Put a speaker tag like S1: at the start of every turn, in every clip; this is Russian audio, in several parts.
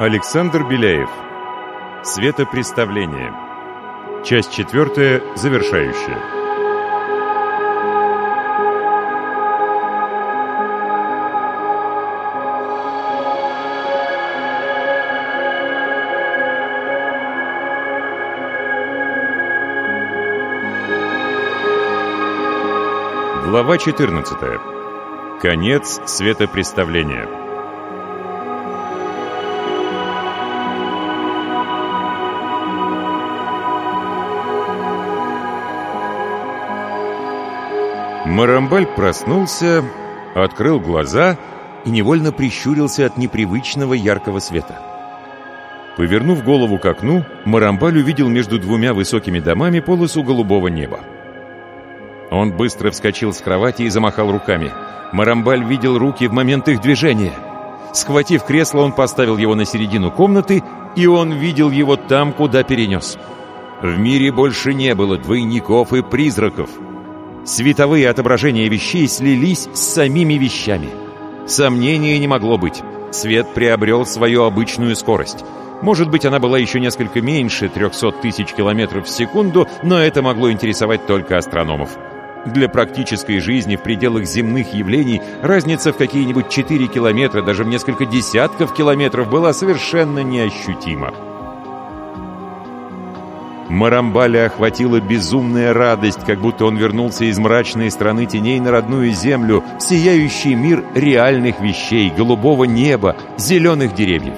S1: Александр Беляев Светопреставление Часть четвертая, завершающая Глава 14. Конец светопреставления. Марамбаль проснулся, открыл глаза и невольно прищурился от непривычного яркого света. Повернув голову к окну, Марамбаль увидел между двумя высокими домами полосу голубого неба. Он быстро вскочил с кровати и замахал руками. Марамбаль видел руки в момент их движения. Схватив кресло, он поставил его на середину комнаты, и он видел его там, куда перенес. В мире больше не было двойников и призраков. Световые отображения вещей слились с самими вещами. Сомнения не могло быть. Свет приобрел свою обычную скорость. Может быть, она была еще несколько меньше 300 тысяч километров в секунду, но это могло интересовать только астрономов. Для практической жизни в пределах земных явлений разница в какие-нибудь 4 километра, даже в несколько десятков километров была совершенно неощутима. Марамбаля охватила безумная радость, как будто он вернулся из мрачной страны теней на родную землю, в сияющий мир реальных вещей, голубого неба, зеленых деревьев.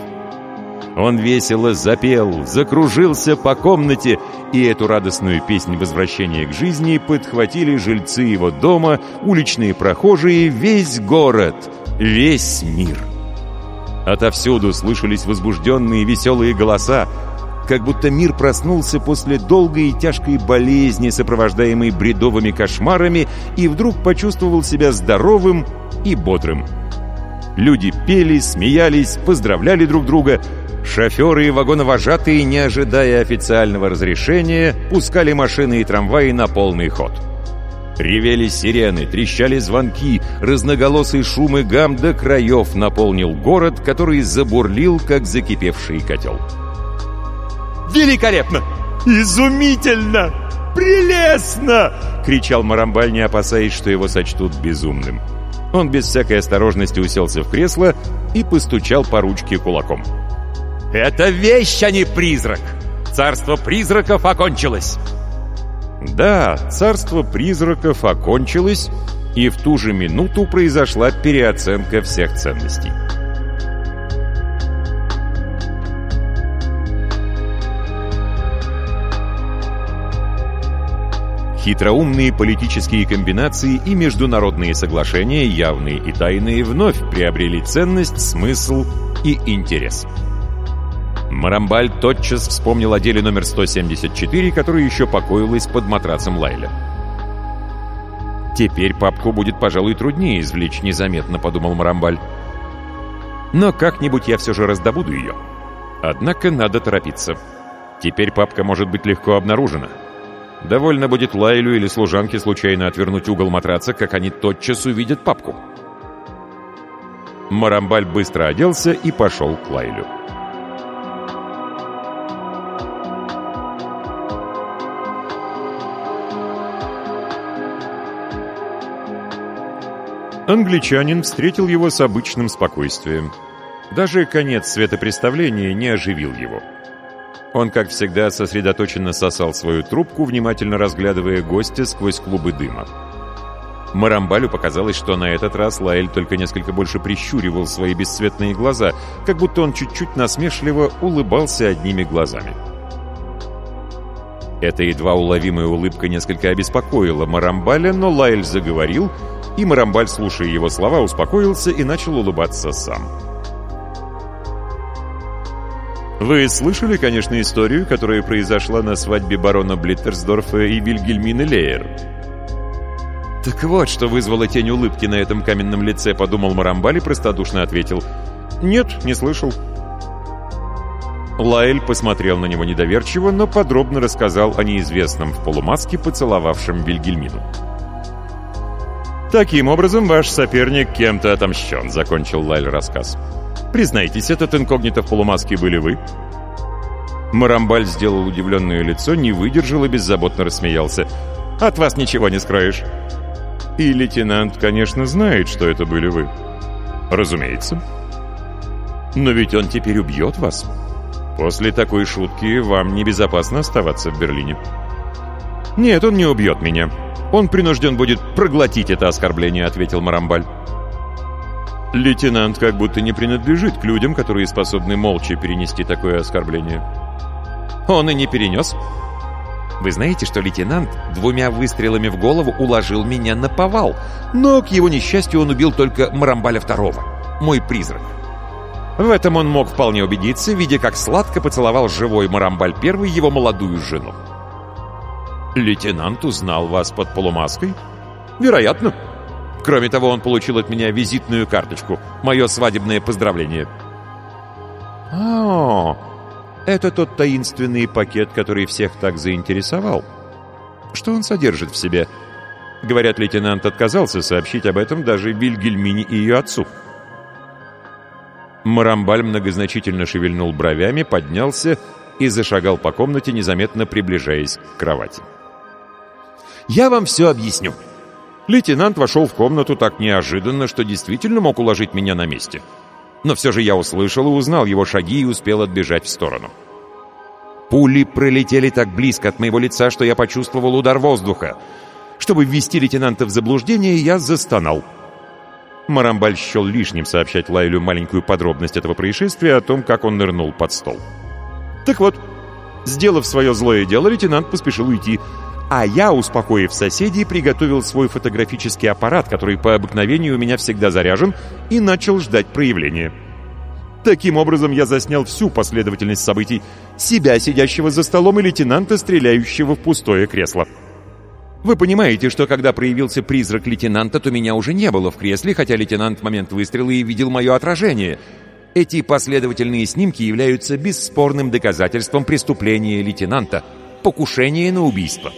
S1: Он весело запел, закружился по комнате, и эту радостную песнь возвращения к жизни подхватили жильцы его дома, уличные прохожие, весь город, весь мир. Отовсюду слышались возбужденные веселые голоса, как будто мир проснулся после долгой и тяжкой болезни, сопровождаемой бредовыми кошмарами, и вдруг почувствовал себя здоровым и бодрым. Люди пели, смеялись, поздравляли друг друга. Шоферы и вагоновожатые, не ожидая официального разрешения, пускали машины и трамваи на полный ход. Ревели сирены, трещали звонки, разноголосый шум и гам до краев наполнил город, который забурлил, как закипевший котел.
S2: Великолепно! Изумительно! Прелестно!» — кричал Марамбаль, не опасаясь, что его сочтут безумным.
S1: Он без всякой осторожности уселся в кресло и постучал по ручке кулаком.
S2: «Это вещь, а не призрак! Царство призраков окончилось!»
S1: Да, царство призраков окончилось, и в ту же минуту произошла переоценка всех ценностей. Хитроумные политические комбинации и международные соглашения, явные и тайные, вновь приобрели ценность, смысл и интерес. Марамбаль тотчас вспомнил о деле номер 174, которое еще покоилось под матрацем Лайля. «Теперь папку будет, пожалуй, труднее извлечь незаметно», — подумал Марамбаль. «Но как-нибудь я все же раздобуду ее. Однако надо торопиться. Теперь папка может быть легко обнаружена». Довольно будет Лайлю или служанке случайно отвернуть угол матраца, как они тотчас увидят папку. Марамбаль быстро оделся и пошел к Лайлю. Англичанин встретил его с обычным спокойствием. Даже конец светопреставления не оживил его. Он, как всегда, сосредоточенно сосал свою трубку, внимательно разглядывая гостя сквозь клубы дыма. Марамбалю показалось, что на этот раз Лаэль только несколько больше прищуривал свои бесцветные глаза, как будто он чуть-чуть насмешливо улыбался одними глазами. Эта едва уловимая улыбка несколько обеспокоила Марамбаля, но Лаэль заговорил, и Марамбаль, слушая его слова, успокоился и начал улыбаться сам. Вы слышали, конечно, историю, которая произошла на свадьбе барона Блиттерсдорфа и Вильгельмины Лейер? «Так вот, что вызвало тень улыбки на этом каменном лице», — подумал Марамбаль и простодушно ответил. «Нет, не слышал». Лайль посмотрел на него недоверчиво, но подробно рассказал о неизвестном в полумаске, поцеловавшем Вильгельмину. «Таким образом, ваш соперник кем-то отомщен», — закончил Лайль рассказ. «Признайтесь, этот инкогнито в полумаске были вы?» Марамбаль сделал удивленное лицо, не выдержал и беззаботно рассмеялся. «От вас ничего не скроешь». «И лейтенант, конечно, знает, что это были вы». «Разумеется». «Но ведь он теперь убьет вас. После такой шутки вам небезопасно оставаться в Берлине». «Нет, он не убьет меня. Он принужден будет проглотить это оскорбление», — ответил Марамбаль. Лейтенант как будто не принадлежит к людям, которые способны молча перенести такое оскорбление. Он и не перенес. Вы знаете, что лейтенант двумя выстрелами в голову уложил меня на повал, но, к его несчастью, он убил только Марамбаля второго, мой призрак. В этом он мог вполне убедиться, видя, как сладко поцеловал живой Марамбаль первый его молодую жену. «Лейтенант узнал вас под полумаской?» «Вероятно. Кроме того, он получил от меня визитную карточку, мое свадебное поздравление». «А-а-а!» Это тот таинственный пакет, который всех так заинтересовал. Что он содержит в себе? Говорят, лейтенант отказался сообщить об этом даже Вильгельмине и ее отцу. Марамбаль многозначительно шевельнул бровями, поднялся и зашагал по комнате, незаметно приближаясь к кровати. «Я вам все объясню». Лейтенант вошел в комнату так неожиданно, что действительно мог уложить меня на месте. Но все же я услышал и узнал его шаги и успел отбежать в сторону. Пули пролетели так близко от моего лица, что я почувствовал удар воздуха. Чтобы ввести лейтенанта в заблуждение, я застонал. Марамбаль счел лишним сообщать Лайлю маленькую подробность этого происшествия о том, как он нырнул под стол. Так вот, сделав свое злое дело, лейтенант поспешил уйти, а я, успокоив соседей, приготовил свой фотографический аппарат, который по обыкновению у меня всегда заряжен, и начал ждать проявления. Таким образом, я заснял всю последовательность событий, себя, сидящего за столом, и лейтенанта, стреляющего в пустое кресло. Вы понимаете, что когда проявился призрак лейтенанта, то меня уже не было в кресле, хотя лейтенант в момент выстрела и видел мое отражение. Эти последовательные снимки являются бесспорным доказательством преступления лейтенанта — покушения на убийство.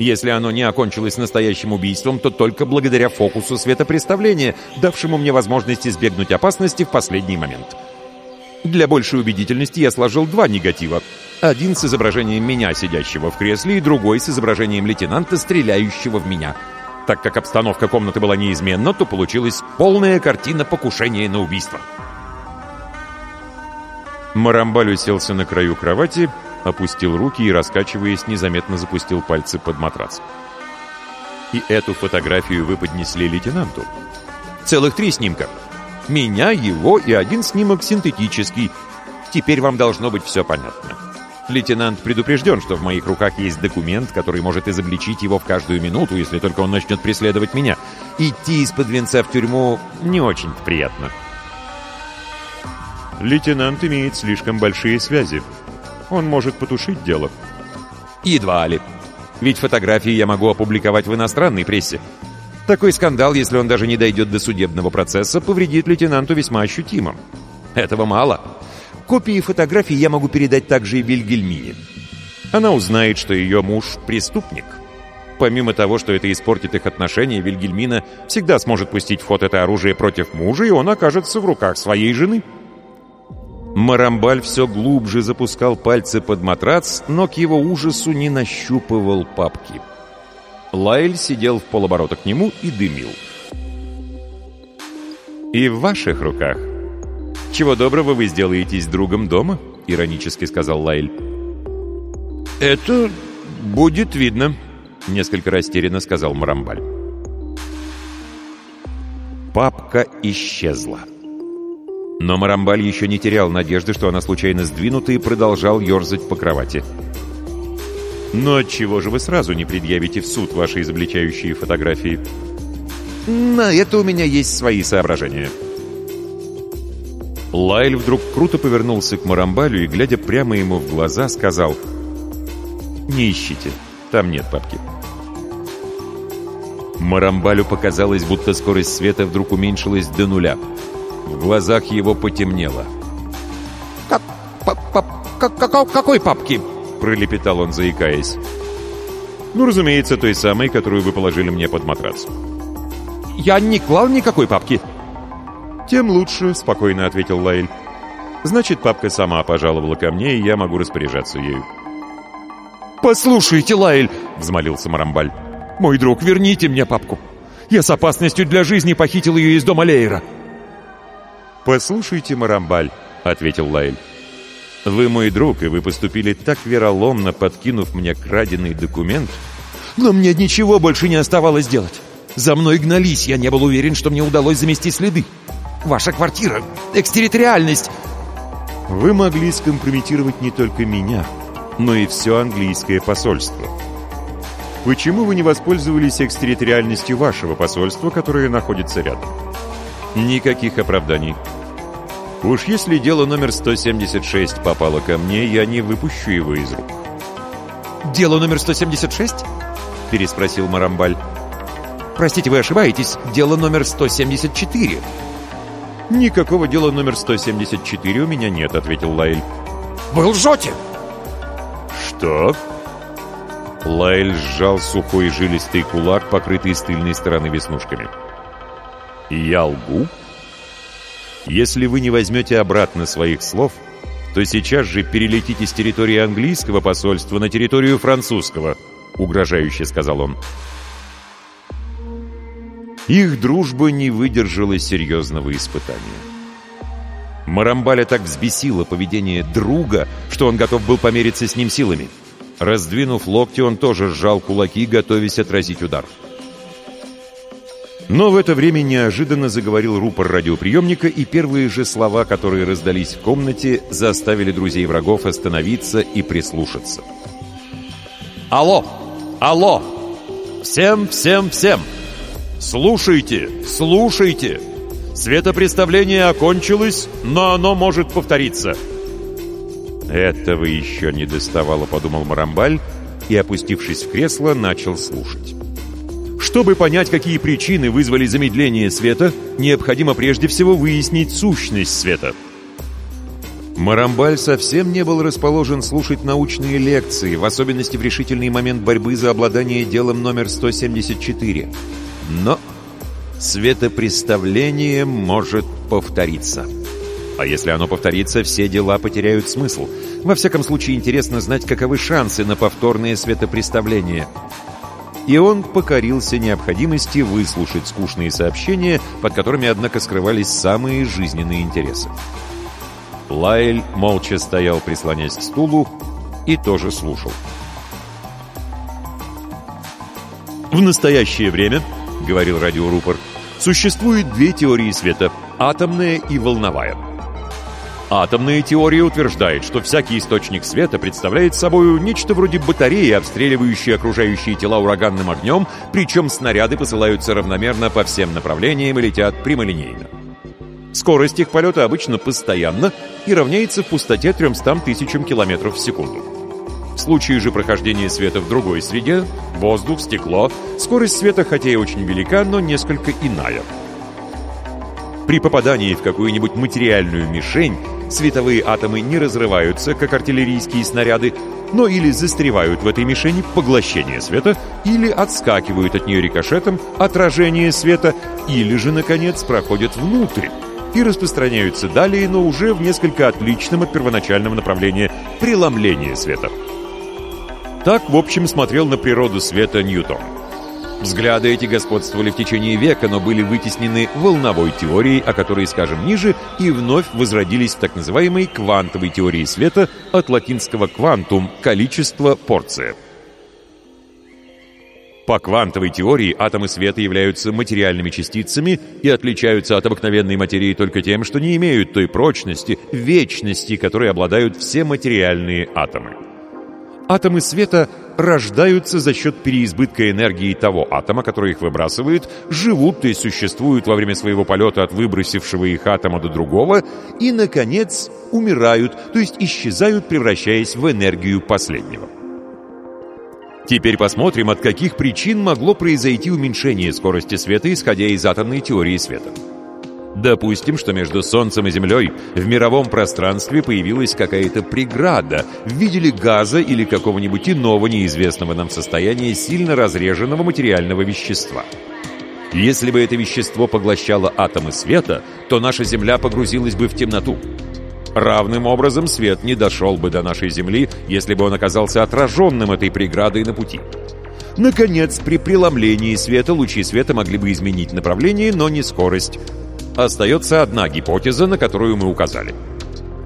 S1: Если оно не окончилось настоящим убийством, то только благодаря фокусу светопреставления, давшему мне возможность избегнуть опасности в последний момент. Для большей убедительности я сложил два негатива. Один с изображением меня, сидящего в кресле, и другой с изображением лейтенанта, стреляющего в меня. Так как обстановка комнаты была неизменна, то получилась полная картина покушения на убийство. Марамбаль уселся на краю кровати опустил руки и, раскачиваясь, незаметно запустил пальцы под матрас. И эту фотографию вы поднесли лейтенанту. Целых три снимка. Меня, его и один снимок синтетический. Теперь вам должно быть все понятно. Лейтенант предупрежден, что в моих руках есть документ, который может изобличить его в каждую минуту, если только он начнет преследовать меня. Идти из-под венца в тюрьму не очень приятно. Лейтенант имеет слишком большие связи, он может потушить дело. Едва ли. Ведь фотографии я могу опубликовать в иностранной прессе. Такой скандал, если он даже не дойдет до судебного процесса, повредит лейтенанту весьма ощутимо. Этого мало. Копии фотографий я могу передать также и Вильгельмине. Она узнает, что ее муж — преступник. Помимо того, что это испортит их отношения, Вильгельмина всегда сможет пустить в ход это оружие против мужа, и он окажется в руках своей жены. Марамбаль все глубже запускал пальцы под матрац, но к его ужасу не нащупывал папки. Лайль сидел в полоборота к нему и дымил. «И в ваших руках. Чего доброго вы сделаетесь другом дома?» — иронически сказал Лайль. «Это будет видно», — несколько растерянно сказал Марамбаль. Папка исчезла. Но Марамбаль еще не терял надежды, что она случайно сдвинута, и продолжал ерзать по кровати. «Но отчего же вы сразу не предъявите в суд ваши изобличающие фотографии?» «На это у меня есть свои соображения». Лайль вдруг круто повернулся к Марамбалю и, глядя прямо ему в глаза, сказал «Не ищите, там нет папки». Марамбалю показалось, будто скорость света вдруг уменьшилась до нуля – в глазах его потемнело.
S2: как, как, какой папки?» — пролепетал он, заикаясь.
S1: «Ну, разумеется, той самой, которую вы положили мне под матрас».
S2: «Я не клал никакой папки».
S1: «Тем лучше», — спокойно ответил Лайль. «Значит, папка сама пожаловала ко мне, и я могу распоряжаться ею».
S2: «Послушайте, Лайль!» — взмолился Марамбаль. «Мой друг, верните мне папку. Я с опасностью для жизни похитил ее из дома Лейера».
S1: «Послушайте, Марамбаль», — ответил Лайль. «Вы мой друг, и вы поступили так вероломно, подкинув мне краденый документ».
S2: «Но мне ничего больше не оставалось делать. За мной гнались, я не был уверен, что мне удалось замести следы. Ваша квартира, экстерриториальность...»
S1: «Вы могли скомпрометировать не только меня, но и все английское посольство. Почему вы не воспользовались экстерриториальностью вашего посольства, которое находится рядом? Никаких оправданий. Уж если дело номер 176 попало ко мне, я не выпущу его из рук.
S2: «Дело номер 176?» — переспросил Марамбаль. «Простите, вы ошибаетесь. Дело номер 174».
S1: «Никакого дела номер 174 у меня нет», — ответил Лайль.
S2: «Вы лжете!»
S1: «Что?» Лайль сжал сухой жилистый кулак, покрытый с тыльной стороны веснушками. «Я лгу?» «Если вы не возьмете обратно своих слов, то сейчас же перелетите с территории английского посольства на территорию французского», — угрожающе сказал он. Их дружба не выдержала серьезного испытания. Марамбаля так взбесило поведение друга, что он готов был помериться с ним силами. Раздвинув локти, он тоже сжал кулаки, готовясь отразить удар. Но в это время неожиданно заговорил рупор радиоприемника, и первые же слова, которые раздались в комнате, заставили друзей врагов остановиться и прислушаться. «Алло! Алло! Всем, всем, всем! Слушайте! Слушайте! Светопреставление окончилось, но оно может повториться!» «Этого еще не доставало», — подумал Марамбаль, и, опустившись в кресло, начал слушать. Чтобы понять, какие причины вызвали замедление света, необходимо прежде всего выяснить сущность света. Марамбаль совсем не был расположен слушать научные лекции, в особенности в решительный момент борьбы за обладание делом номер 174. Но светопреставление может повториться. А если оно повторится, все дела потеряют смысл. Во всяком случае, интересно знать, каковы шансы на повторное светопреставление. И он покорился необходимости выслушать скучные сообщения, под которыми, однако, скрывались самые жизненные интересы. Лайль молча стоял, прислонясь к стулу, и тоже слушал. «В настоящее время, — говорил радиорупор, — существует две теории света — атомная и волновая — Атомная теория утверждает, что всякий источник света представляет собой нечто вроде батареи, обстреливающей окружающие тела ураганным огнем, причем снаряды посылаются равномерно по всем направлениям и летят прямолинейно. Скорость их полета обычно постоянна и равняется в пустоте 300 тысячам километров в секунду. В случае же прохождения света в другой среде, воздух, стекло, скорость света хотя и очень велика, но несколько иная. При попадании в какую-нибудь материальную мишень световые атомы не разрываются, как артиллерийские снаряды, но или застревают в этой мишени поглощение света, или отскакивают от нее рикошетом отражение света, или же, наконец, проходят внутрь и распространяются далее, но уже в несколько отличном от первоначального направления преломления света. Так, в общем, смотрел на природу света Ньютон. Взгляды эти господствовали в течение века, но были вытеснены волновой теорией, о которой скажем ниже, и вновь возродились в так называемой квантовой теории света от латинского «квантум» — количество, порция. По квантовой теории атомы света являются материальными частицами и отличаются от обыкновенной материи только тем, что не имеют той прочности, вечности, которой обладают все материальные атомы. Атомы света рождаются за счет переизбытка энергии того атома, который их выбрасывает, живут, есть существуют во время своего полета от выбросившего их атома до другого, и, наконец, умирают, то есть исчезают, превращаясь в энергию последнего. Теперь посмотрим, от каких причин могло произойти уменьшение скорости света, исходя из атомной теории света. Допустим, что между Солнцем и Землей в мировом пространстве появилась какая-то преграда в виде газа или какого-нибудь иного неизвестного нам состояния сильно разреженного материального вещества. Если бы это вещество поглощало атомы света, то наша Земля погрузилась бы в темноту. Равным образом свет не дошел бы до нашей Земли, если бы он оказался отраженным этой преградой на пути. Наконец, при преломлении света лучи света могли бы изменить направление, но не скорость. Остается одна гипотеза, на которую мы указали.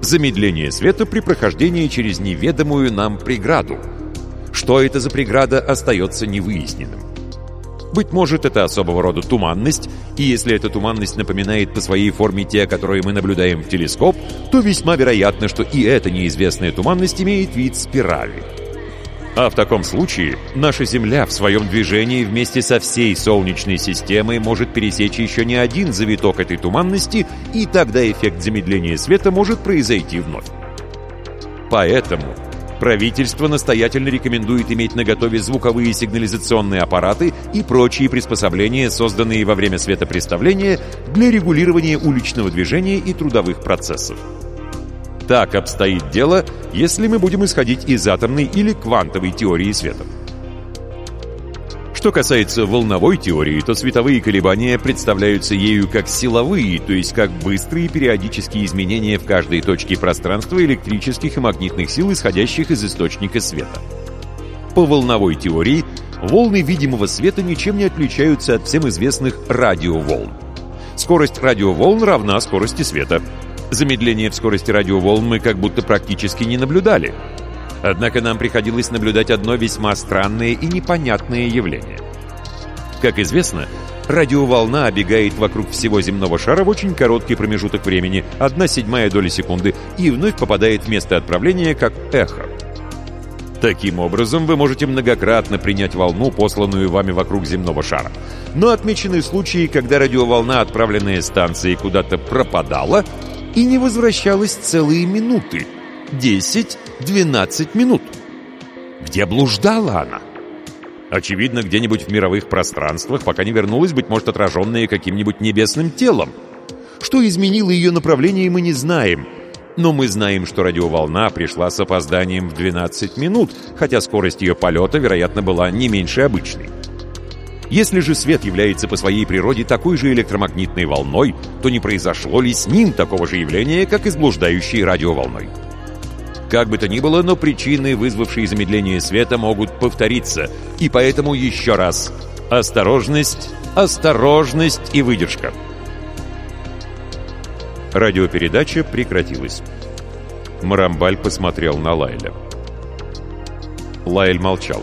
S1: Замедление света при прохождении через неведомую нам преграду. Что это за преграда, остается невыясненным. Быть может, это особого рода туманность, и если эта туманность напоминает по своей форме те, которые мы наблюдаем в телескоп, то весьма вероятно, что и эта неизвестная туманность имеет вид спирали. А в таком случае наша Земля в своем движении вместе со всей Солнечной системой может пересечь еще не один завиток этой туманности, и тогда эффект замедления света может произойти вновь. Поэтому Правительство настоятельно рекомендует иметь наготове звуковые сигнализационные аппараты и прочие приспособления, созданные во время светопреставления для регулирования уличного движения и трудовых процессов. Так обстоит дело, если мы будем исходить из атомной или квантовой теории света. Что касается волновой теории, то световые колебания представляются ею как силовые, то есть как быстрые периодические изменения в каждой точке пространства электрических и магнитных сил, исходящих из источника света. По волновой теории, волны видимого света ничем не отличаются от всем известных радиоволн. Скорость радиоволн равна скорости света. Замедление в скорости радиоволн мы как будто практически не наблюдали – Однако нам приходилось наблюдать одно весьма странное и непонятное явление. Как известно, радиоволна обегает вокруг всего земного шара в очень короткий промежуток времени, 1 седьмая доля секунды, и вновь попадает в место отправления как эхо. Таким образом, вы можете многократно принять волну, посланную вами вокруг земного шара. Но отмечены случаи, когда радиоволна, отправленная станцией, куда-то пропадала и не возвращалась целые минуты, 10-12 минут. Где блуждала она? Очевидно, где-нибудь в мировых пространствах, пока не вернулась, быть может, отраженная каким-нибудь небесным телом. Что изменило ее направление, мы не знаем. Но мы знаем, что радиоволна пришла с опозданием в 12 минут, хотя скорость ее полета, вероятно, была не меньше обычной. Если же свет является по своей природе такой же электромагнитной волной, то не произошло ли с ним такого же явления, как и с блуждающей радиоволной? Как бы то ни было, но причины, вызвавшие замедление света, могут повториться. И поэтому еще раз. Осторожность, осторожность и выдержка. Радиопередача прекратилась. Марамбаль посмотрел на Лайля. Лайль молчал.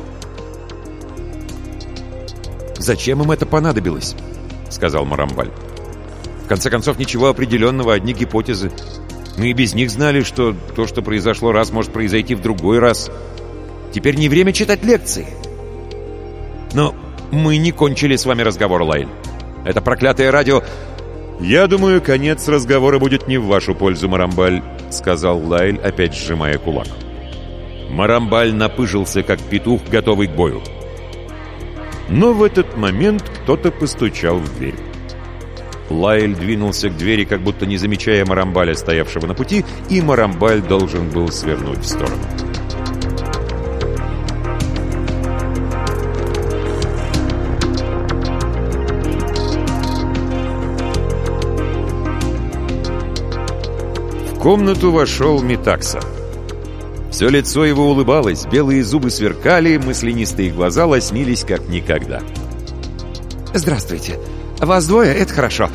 S2: «Зачем им это понадобилось?» — сказал Марамбаль. «В конце концов, ничего определенного, одни гипотезы. Мы и без них знали, что то, что произошло раз, может произойти в другой раз. Теперь не время читать лекции. Но мы не кончили с вами разговор, Лайль. Это проклятое радио...
S1: «Я думаю, конец разговора будет не в вашу пользу, Марамбаль», — сказал Лайль, опять сжимая кулак. Марамбаль напыжился, как петух, готовый к бою. Но в этот момент кто-то постучал в дверь. Лайль двинулся к двери, как будто не замечая Марамбаля, стоявшего на пути, и Марамбаль должен был свернуть в сторону. В комнату вошел Митакса. Все лицо его улыбалось, белые зубы сверкали, мысленистые глаза лоснились как никогда.
S3: «Здравствуйте!» «Вас двое — это хорошо.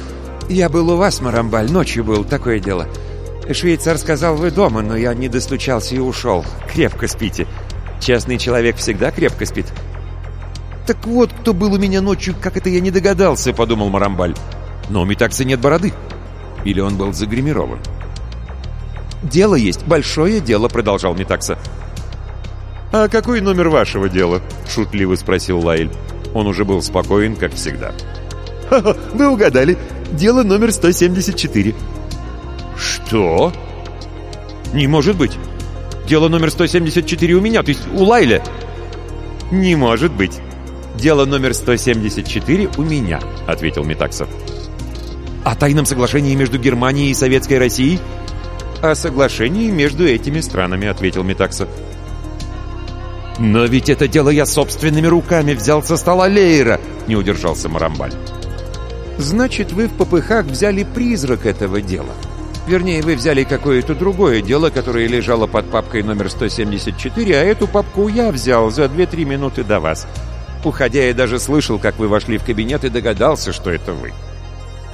S3: Я был у вас, Марамбаль, ночью был, такое дело. Швейцар сказал, вы дома, но я не достучался и ушел. Крепко спите. Честный человек всегда крепко спит».
S2: «Так вот, кто был у меня ночью, как это я не догадался», — подумал Марамбаль. «Но у Митакса нет бороды. Или он был загримирован?» «Дело есть, большое дело», — продолжал Митакса.
S1: «А какой номер вашего дела?» — шутливо спросил Лайль. Он уже был спокоен, как всегда.
S2: Вы угадали. Дело номер 174.
S1: Что?
S2: Не может быть. Дело номер 174 у меня, то есть у Лайля.
S1: Не может быть. Дело номер 174 у меня, ответил Метаксов.
S2: О тайном соглашении между Германией и Советской Россией?»
S1: «О соглашении между этими странами», — ответил Метакса.
S2: «Но ведь это дело я собственными руками взял со стола Лейера!» — не удержался Марамбаль.
S1: «Значит, вы в попыхах взяли призрак этого дела. Вернее, вы взяли какое-то другое дело, которое лежало под папкой номер 174, а эту папку я взял за 2-3 минуты до вас. Уходя, я даже слышал, как вы вошли в кабинет и догадался, что это вы.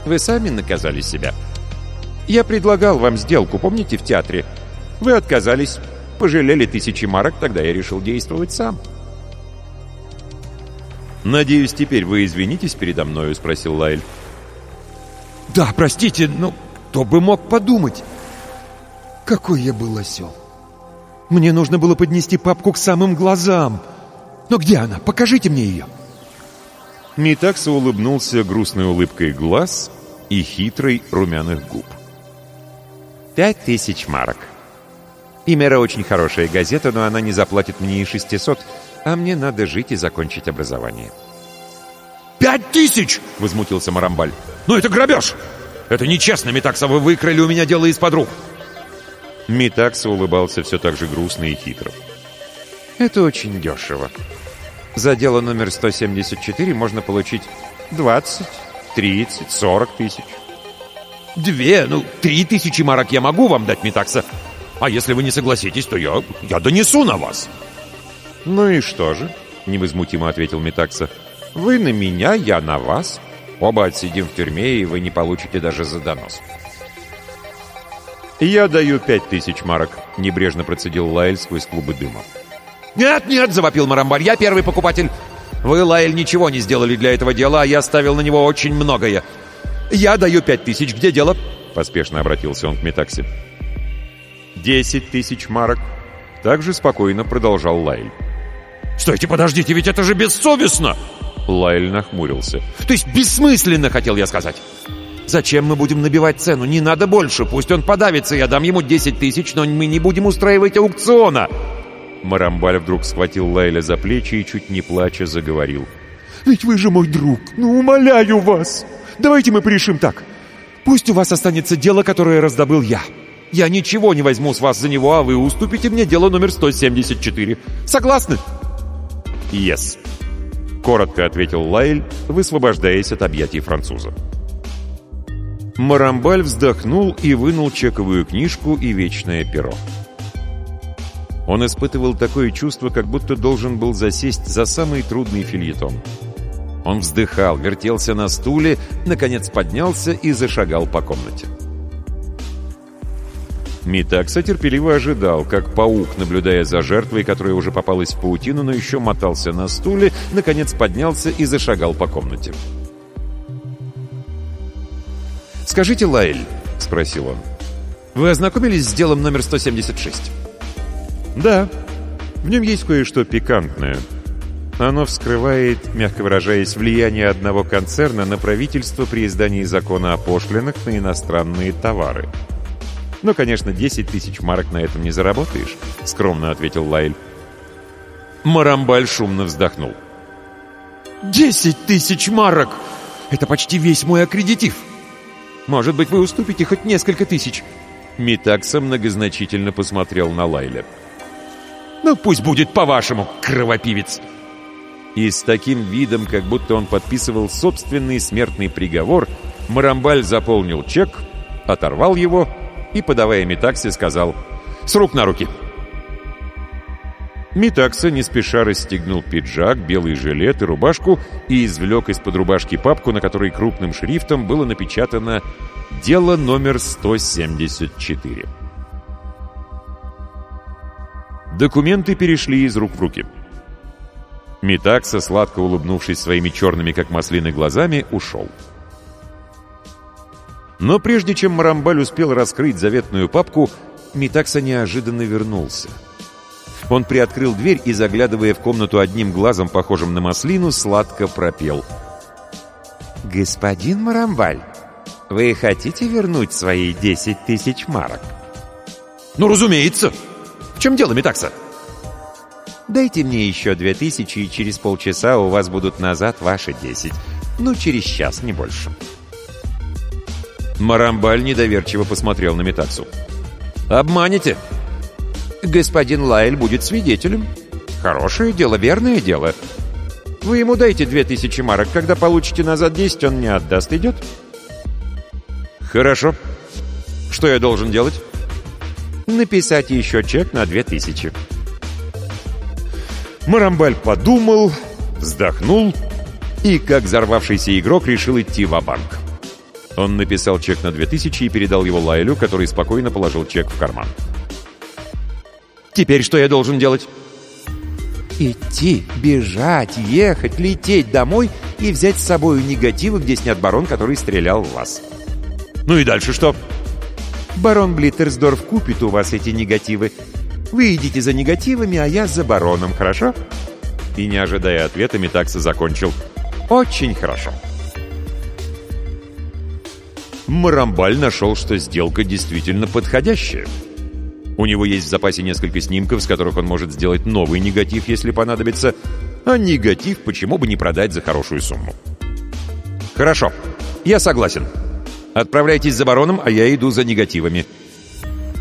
S1: Вы сами наказали себя. Я предлагал вам сделку, помните, в театре? Вы отказались, пожалели тысячи марок, тогда я решил действовать сам».
S2: «Надеюсь, теперь вы извинитесь передо мною?» — спросил Лайль.
S3: «Да, простите, но кто бы мог подумать? Какой я был осел! Мне нужно было поднести папку к самым глазам. Но где она? Покажите мне ее!»
S1: Митакса улыбнулся грустной улыбкой глаз и хитрой румяных губ. «Пять тысяч марок. Имера очень хорошая газета, но она не заплатит мне и шестисот, а мне надо жить и закончить образование».
S2: «Пять тысяч!» — возмутился Марамбаль. «Ну это грабеж! Это нечестно, Митакса, вы выкрали у меня дело из-под рук!»
S1: Митакса улыбался все так же грустно и хитро. «Это очень дешево. За дело номер 174 можно получить 20, 30, 40 тысяч».
S2: «Две, ну, три тысячи марок я могу вам дать, Митакса. А если вы не согласитесь, то я, я донесу на вас».
S1: «Ну и что же?» — невозмутимо ответил Митакса. «Вы на меня, я на вас. Оба отсидим в тюрьме, и вы не получите даже за донос». «Я даю пять тысяч марок», — небрежно процедил Лайль сквозь клубы дыма.
S2: «Нет, нет!» — завопил Марамбаль. «Я первый покупатель. Вы, Лайль, ничего не сделали для этого дела, а я ставил на него очень многое. Я даю пять тысяч. Где дело?»
S1: Поспешно обратился он к Метаксе. «Десять тысяч марок». Также спокойно продолжал Лайль.
S2: «Стойте, подождите, ведь это же бессовестно!»
S1: Лайль нахмурился.
S2: «То есть бессмысленно, хотел я сказать. Зачем мы будем набивать цену? Не надо больше. Пусть он подавится, я дам ему 10 тысяч, но мы не будем устраивать аукциона!»
S1: Марамбаль вдруг схватил Лайля за плечи и, чуть не плача, заговорил.
S3: «Ведь вы же мой друг! Ну, умоляю вас! Давайте мы порешим так. Пусть у вас останется дело, которое раздобыл я.
S2: Я ничего не возьму с вас за него, а вы уступите мне дело номер 174. Согласны?»
S1: «Yes», — коротко ответил Лайль, высвобождаясь от объятий француза. Марамбаль вздохнул и вынул чековую книжку и вечное перо. Он испытывал такое чувство, как будто должен был засесть за самый трудный фильетон. Он вздыхал, вертелся на стуле, наконец поднялся и зашагал по комнате. Митакса терпеливо ожидал, как паук, наблюдая за жертвой, которая уже попалась в паутину, но еще мотался на стуле, наконец поднялся и зашагал по комнате. «Скажите, Лайль», — спросил он, — «вы ознакомились с делом номер 176?» «Да, в нем есть кое-что пикантное. Оно вскрывает, мягко выражаясь, влияние одного концерна на правительство при издании закона о пошлинах на иностранные товары». «Ну, конечно, 10 тысяч марок на этом не заработаешь», — скромно ответил Лайль.
S2: Марамбаль шумно вздохнул. «Десять тысяч марок! Это почти весь мой аккредитив! Может быть, вы уступите хоть несколько тысяч?»
S1: Митакса многозначительно посмотрел на Лайля.
S2: «Ну, пусть будет по-вашему, кровопивец!»
S1: И с таким видом, как будто он подписывал собственный смертный приговор, Марамбаль заполнил чек, оторвал его и, подавая Митаксе, сказал «С рук на руки!» Митакса не спеша расстегнул пиджак, белый жилет и рубашку и извлек из-под рубашки папку, на которой крупным шрифтом было напечатано «Дело номер 174». Документы перешли из рук в руки. Митакса, сладко улыбнувшись своими черными, как маслины, глазами, ушел. Но прежде чем Марамбаль успел раскрыть заветную папку, Митакса неожиданно вернулся. Он приоткрыл дверь и, заглядывая в комнату одним глазом, похожим на маслину, сладко пропел. «Господин Марамбаль, вы хотите вернуть свои десять тысяч марок?»
S2: «Ну, разумеется! В чем дело, Митакса?»
S1: «Дайте мне еще две тысячи, и через полчаса у вас будут назад ваши десять. Ну, через час, не больше».
S2: Марамбаль недоверчиво посмотрел на Метаксу.
S3: «Обманете? Господин Лайль будет свидетелем. Хорошее дело, верное дело. Вы ему дайте две тысячи марок. Когда получите назад десять, он не отдаст. Идет?»
S2: «Хорошо. Что я должен делать?»
S3: «Написать еще чек на две тысячи».
S2: Марамбаль подумал, вздохнул и, как взорвавшийся игрок, решил идти в банк Он написал чек на 2000 и передал его Лайлю, который спокойно положил чек в карман. «Теперь что я должен делать?»
S3: «Идти, бежать, ехать, лететь домой и взять с собой негативы, где снят барон, который стрелял в вас».
S2: «Ну и дальше что?»
S3: «Барон Блиттерсдорф купит у вас эти негативы. Вы идите за негативами, а я за бароном, хорошо?»
S2: И, не ожидая ответа, Метакса закончил.
S3: «Очень хорошо».
S2: Марамбаль нашел, что сделка действительно подходящая. У него есть в запасе несколько снимков, с которых он может сделать новый негатив, если понадобится, а негатив почему бы не продать за хорошую сумму. «Хорошо, я согласен. Отправляйтесь за бароном, а я иду за негативами».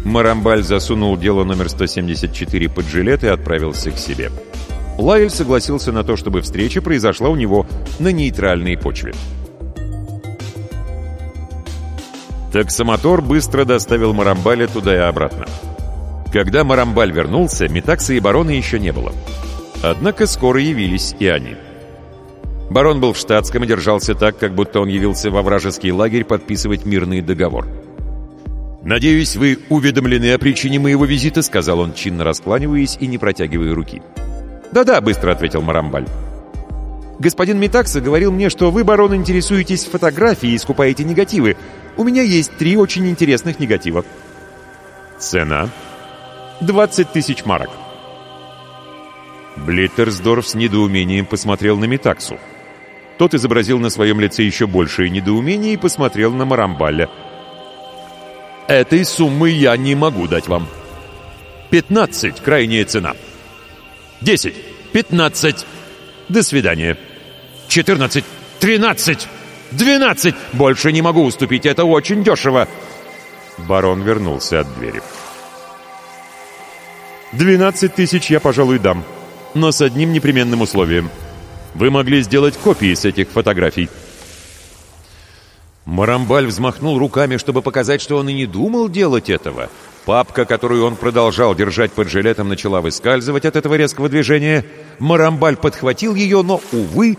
S2: Марамбаль засунул дело номер 174 под жилет и отправился к себе. Лайль согласился на то, чтобы встреча произошла у него на нейтральной почве. Таксомотор быстро доставил Марамбаля туда и обратно. Когда Марамбаль вернулся, Метакса и барона еще не было. Однако скоро явились и они. Барон был в штатском и держался так, как будто он явился во вражеский лагерь подписывать мирный договор. «Надеюсь, вы уведомлены о причине моего визита», — сказал он, чинно раскланиваясь и не протягивая руки. «Да-да», — быстро ответил Марамбаль. «Господин Метакса говорил мне, что вы, барон, интересуетесь фотографией и скупаете негативы. У меня есть три очень интересных негатива». «Цена?» «20 тысяч марок». Блиттерсдорф с недоумением посмотрел на Метаксу. Тот изобразил на своем лице еще большее недоумение и посмотрел на Марамбаля. «Этой суммы я не могу дать вам. 15 — крайняя цена». Десять, пятнадцать. До свидания. Четырнадцать, тринадцать, двенадцать. Больше не могу уступить, это очень дешево. Барон вернулся от двери. «Двенадцать тысяч я, пожалуй, дам, но с одним непременным условием. Вы могли сделать копии с этих фотографий». Марамбаль взмахнул руками, чтобы показать, что он и не думал делать этого — Папка, которую он продолжал держать под жилетом, начала выскальзывать от этого резкого движения. Марамбаль подхватил ее, но, увы,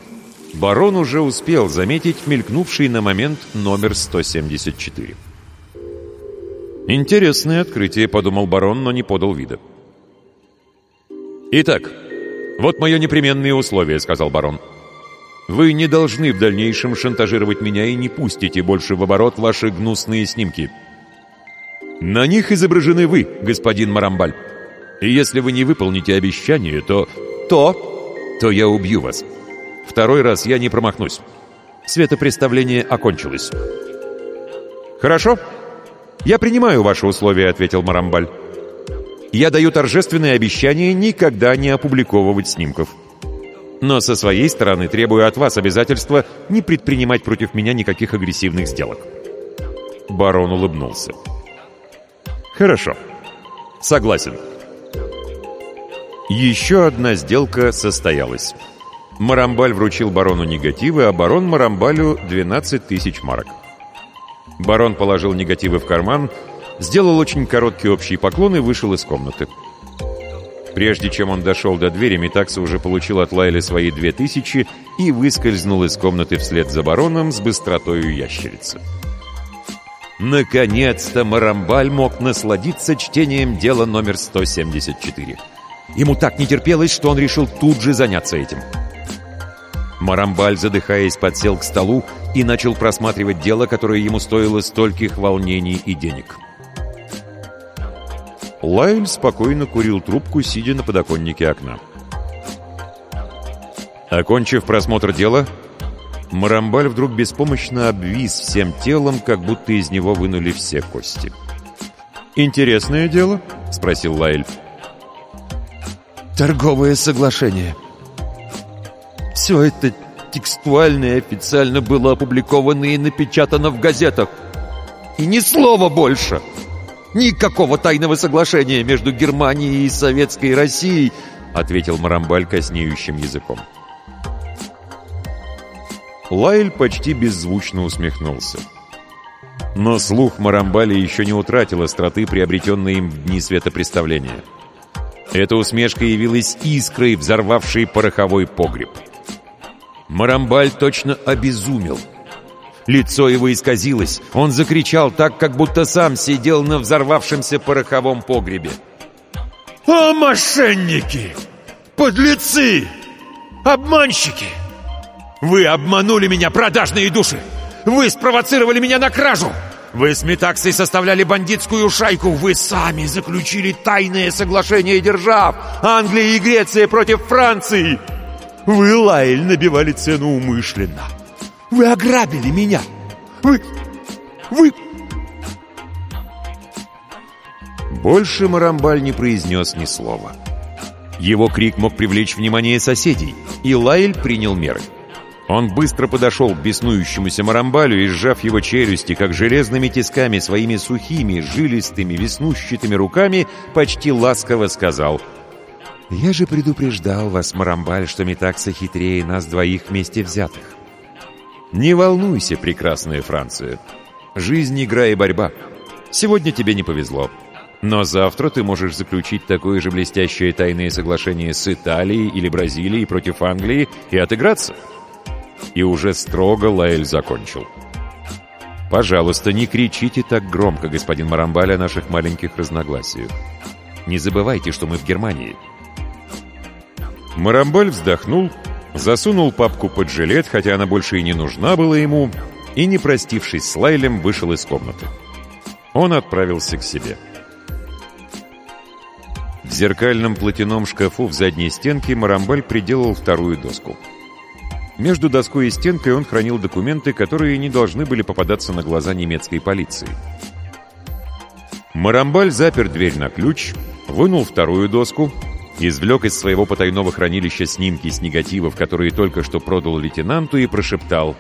S2: барон уже успел заметить мелькнувший на момент номер 174. «Интересное открытие», — подумал барон, но не подал вида. «Итак, вот мое непременное условие», — сказал барон. «Вы не должны в дальнейшем шантажировать меня и не пустите больше в оборот ваши гнусные снимки». На них изображены вы, господин Марамбаль. И если вы не выполните обещание, то... То... То я убью вас. Второй раз я не промахнусь. Светопреставление окончилось. «Хорошо. Я принимаю ваши условия», — ответил Марамбаль. «Я даю торжественное обещание никогда не опубликовывать снимков. Но со своей стороны требую от вас обязательства не предпринимать против меня никаких агрессивных сделок». Барон улыбнулся. Хорошо. Согласен. Еще одна сделка состоялась. Марамбаль вручил барону негативы, а барон Марамбалю 12 тысяч марок. Барон положил негативы в карман, сделал очень короткий общий поклон и вышел из комнаты. Прежде чем он дошел до двери, Метакса уже получил от Лайли свои две тысячи и выскользнул из комнаты вслед за бароном с быстротою ящерицы. Наконец-то Марамбаль мог насладиться чтением дела номер 174. Ему так не терпелось, что он решил тут же заняться этим. Марамбаль, задыхаясь, подсел к столу и начал просматривать дело, которое ему стоило стольких волнений и денег. Лайль спокойно курил трубку, сидя на подоконнике окна. Окончив просмотр дела, Марамбаль вдруг беспомощно обвис всем телом, как будто из него вынули все кости. «Интересное дело?» — спросил Лайль.
S3: «Торговое соглашение. Все это текстуально и официально было опубликовано и напечатано в газетах.
S2: И ни слова больше! Никакого тайного соглашения между Германией и Советской Россией, ответил Марамбаль коснеющим языком.
S1: Лайль почти беззвучно усмехнулся. Но слух Марамбали еще не утратил остроты, приобретенной им в дни светопреставления. Эта усмешка явилась искрой, взорвавшей пороховой погреб. Марамбаль точно обезумел. Лицо его исказилось. Он закричал так, как будто сам сидел на взорвавшемся пороховом погребе.
S4: «О, мошенники! Подлецы! Обманщики! Вы обманули меня, продажные души! Вы спровоцировали меня на кражу! Вы с Метаксой составляли бандитскую шайку! Вы сами заключили тайное соглашение держав! Англия и Греция против Франции! Вы, Лайль, набивали цену умышленно! Вы ограбили меня! Вы... вы...
S1: Больше Марамбаль не произнес ни слова. Его крик мог привлечь внимание соседей, и Лайль принял меры. Он быстро подошел к беснующемуся Марамбалю и, сжав его челюсти, как железными тисками, своими сухими, жилистыми, веснущатыми руками, почти ласково сказал «Я же предупреждал вас, Марамбаль, что Метакса хитрее нас двоих вместе взятых. Не волнуйся, прекрасная Франция. Жизнь, игра и борьба. Сегодня тебе не повезло. Но завтра ты можешь заключить такое же блестящее тайное соглашение с Италией или Бразилией против Англии и отыграться». И уже строго Лаэль закончил. «Пожалуйста, не кричите так громко, господин Марамбаль, о наших маленьких разногласиях. Не забывайте, что мы в Германии». Марамбаль вздохнул, засунул папку под жилет, хотя она больше и не нужна была ему, и, не простившись с Лайлем, вышел из комнаты. Он отправился к себе. В зеркальном платяном шкафу в задней стенке Марамбаль приделал вторую доску — между доской и стенкой он хранил документы, которые не должны были попадаться на глаза немецкой полиции. Марамбаль запер дверь на ключ, вынул вторую доску, извлек из своего потайного хранилища снимки с негативов, которые только что продал лейтенанту, и прошептал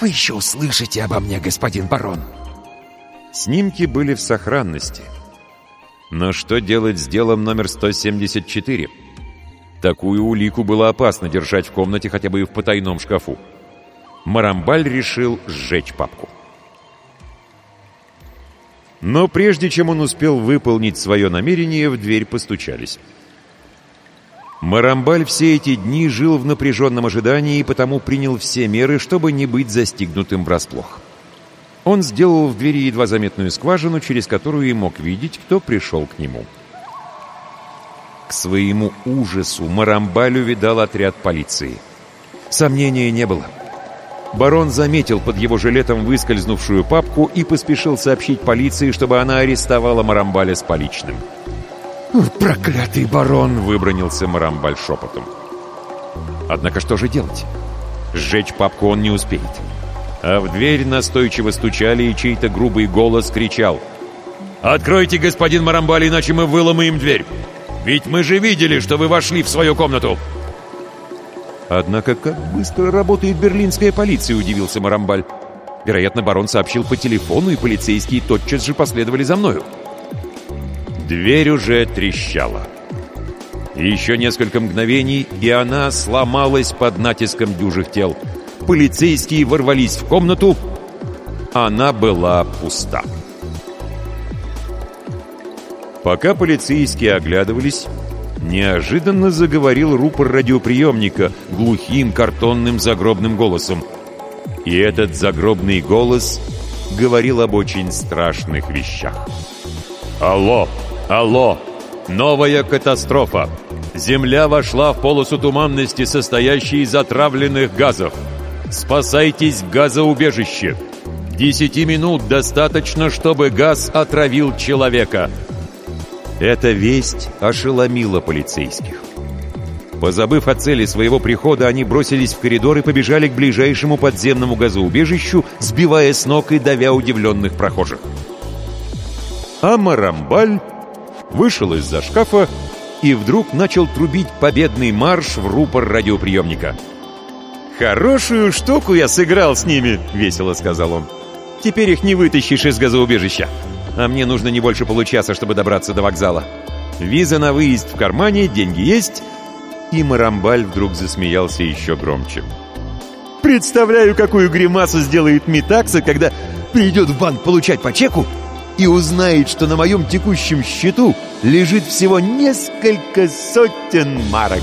S4: «Вы еще услышите обо мне, господин барон!»
S1: Снимки были в сохранности. Но что делать с делом номер 174? Такую улику было опасно держать в комнате хотя бы и в потайном шкафу. Марамбаль решил сжечь папку. Но прежде чем он успел выполнить свое намерение, в дверь постучались. Марамбаль все эти дни жил в напряженном ожидании и потому принял все меры, чтобы не быть застигнутым врасплох. Он сделал в двери едва заметную скважину, через которую и мог видеть, кто пришел к нему. — к своему ужасу Марамбаль увидал отряд полиции. Сомнения не было. Барон заметил под его жилетом выскользнувшую папку и поспешил сообщить полиции, чтобы она арестовала Марамбаля с поличным.
S4: «Проклятый барон!»
S1: — выбронился Марамбаль шепотом. Однако что же делать? Сжечь папку он не успеет. А в дверь настойчиво стучали, и чей-то грубый голос кричал. «Откройте, господин Марамбаль, иначе мы выломаем дверь!» Ведь мы же видели, что вы вошли в свою комнату!» «Однако как быстро работает берлинская полиция», — удивился Марамбаль. «Вероятно, барон сообщил по телефону, и полицейские тотчас же последовали за мною». Дверь уже трещала. Еще несколько мгновений, и она сломалась под натиском дюжих тел. Полицейские ворвались в комнату. Она была пуста. Пока полицейские оглядывались, неожиданно заговорил рупор радиоприемника глухим картонным загробным голосом. И этот загробный голос говорил об очень страшных вещах. «Алло! Алло! Новая катастрофа! Земля вошла в полосу туманности, состоящей из отравленных газов. Спасайтесь в газоубежище! Десяти минут достаточно, чтобы газ отравил человека!» Эта весть ошеломила полицейских. Позабыв о цели своего прихода, они бросились в коридор и побежали к ближайшему подземному газоубежищу, сбивая с ног и давя удивленных прохожих. А Марамбаль вышел из-за шкафа и вдруг начал трубить победный марш в рупор радиоприемника. «Хорошую штуку я сыграл с ними!» — весело сказал он. Теперь их не вытащишь из газоубежища. А мне нужно не больше получаса, чтобы добраться до вокзала. Виза на выезд в кармане, деньги есть. И Марамбаль вдруг засмеялся еще громче. Представляю, какую гримасу сделает Митакса, когда придет в банк получать по чеку и узнает, что на моем текущем счету лежит всего несколько сотен марок.